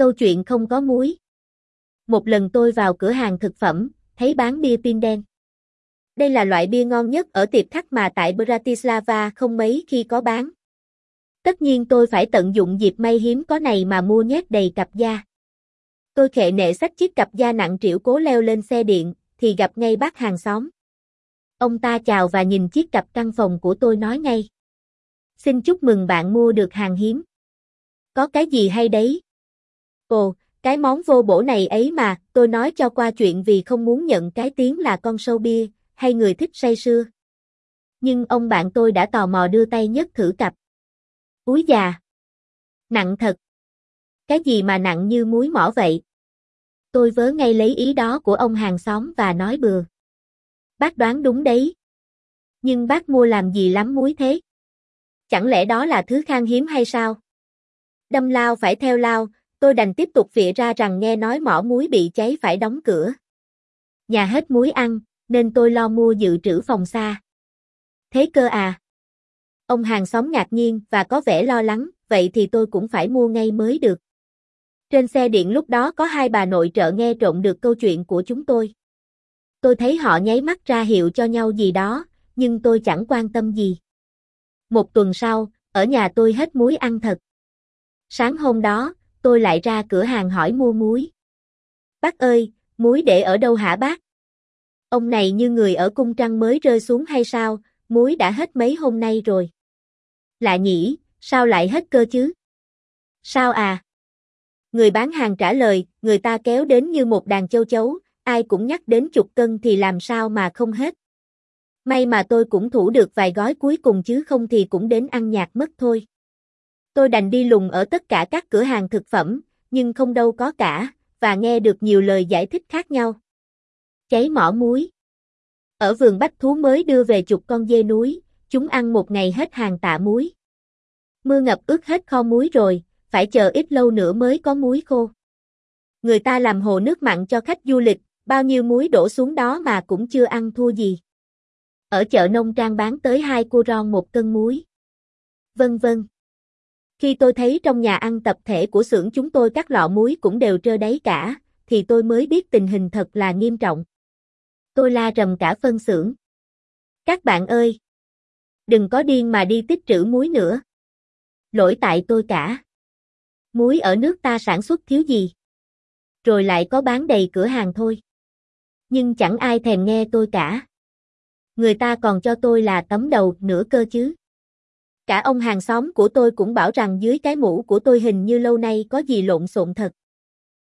Câu chuyện không có muối. Một lần tôi vào cửa hàng thực phẩm, thấy bán bia pin đen. Đây là loại bia ngon nhất ở tiệp khắc mà tại Bratislava không mấy khi có bán. Tất nhiên tôi phải tận dụng dịp may hiếm có này mà mua nhét đầy cặp da. Tôi khệ nệ xách chiếc cặp da nặng trĩu cố leo lên xe điện, thì gặp ngay bác hàng xóm. Ông ta chào và nhìn chiếc cặp căn phòng của tôi nói ngay. Xin chúc mừng bạn mua được hàng hiếm. Có cái gì hay đấy? Ồ, cái món vô bổ này ấy mà, tôi nói cho qua chuyện vì không muốn nhận cái tiếng là con sâu bia, hay người thích say sưa. Nhưng ông bạn tôi đã tò mò đưa tay nhấc thử cặp. Úi già! Nặng thật! Cái gì mà nặng như muối mỏ vậy? Tôi vớ ngay lấy ý đó của ông hàng xóm và nói bừa. Bác đoán đúng đấy. Nhưng bác mua làm gì lắm muối thế? Chẳng lẽ đó là thứ khan hiếm hay sao? Đâm lao phải theo lao, tôi đành tiếp tục vỉa ra rằng nghe nói mỏ muối bị cháy phải đóng cửa. Nhà hết muối ăn, nên tôi lo mua dự trữ phòng xa. Thế cơ à? Ông hàng xóm ngạc nhiên và có vẻ lo lắng, vậy thì tôi cũng phải mua ngay mới được. Trên xe điện lúc đó có hai bà nội trợ nghe trộn được câu chuyện của chúng tôi. Tôi thấy họ nháy mắt ra hiệu cho nhau gì đó, nhưng tôi chẳng quan tâm gì. Một tuần sau, ở nhà tôi hết muối ăn thật. Sáng hôm đó, tôi lại ra cửa hàng hỏi mua muối. Bác ơi, muối để ở đâu hả bác? Ông này như người ở cung trăng mới rơi xuống hay sao, muối đã hết mấy hôm nay rồi. Lạ nhỉ, sao lại hết cơ chứ? Sao à? Người bán hàng trả lời, người ta kéo đến như một đàn châu chấu, ai cũng nhắc đến chục cân thì làm sao mà không hết. May mà tôi cũng thủ được vài gói cuối cùng chứ không thì cũng đến ăn nhạt mất thôi. Tôi đành đi lùng ở tất cả các cửa hàng thực phẩm, nhưng không đâu có cả, và nghe được nhiều lời giải thích khác nhau. Cháy mỏ muối Ở vườn bách thú mới đưa về chục con dê núi, chúng ăn một ngày hết hàng tạ muối. Mưa ngập ướt hết kho muối rồi, phải chờ ít lâu nữa mới có muối khô. Người ta làm hồ nước mặn cho khách du lịch, bao nhiêu muối đổ xuống đó mà cũng chưa ăn thua gì. Ở chợ nông trang bán tới hai cô ron một cân muối. Vân vân. Khi tôi thấy trong nhà ăn tập thể của xưởng chúng tôi các lọ muối cũng đều trơ đáy cả, thì tôi mới biết tình hình thật là nghiêm trọng. Tôi la rầm cả phân xưởng. Các bạn ơi! Đừng có điên mà đi tích trữ muối nữa. Lỗi tại tôi cả. Muối ở nước ta sản xuất thiếu gì? Rồi lại có bán đầy cửa hàng thôi. Nhưng chẳng ai thèm nghe tôi cả. Người ta còn cho tôi là tấm đầu nữa cơ chứ. Cả ông hàng xóm của tôi cũng bảo rằng dưới cái mũ của tôi hình như lâu nay có gì lộn xộn thật.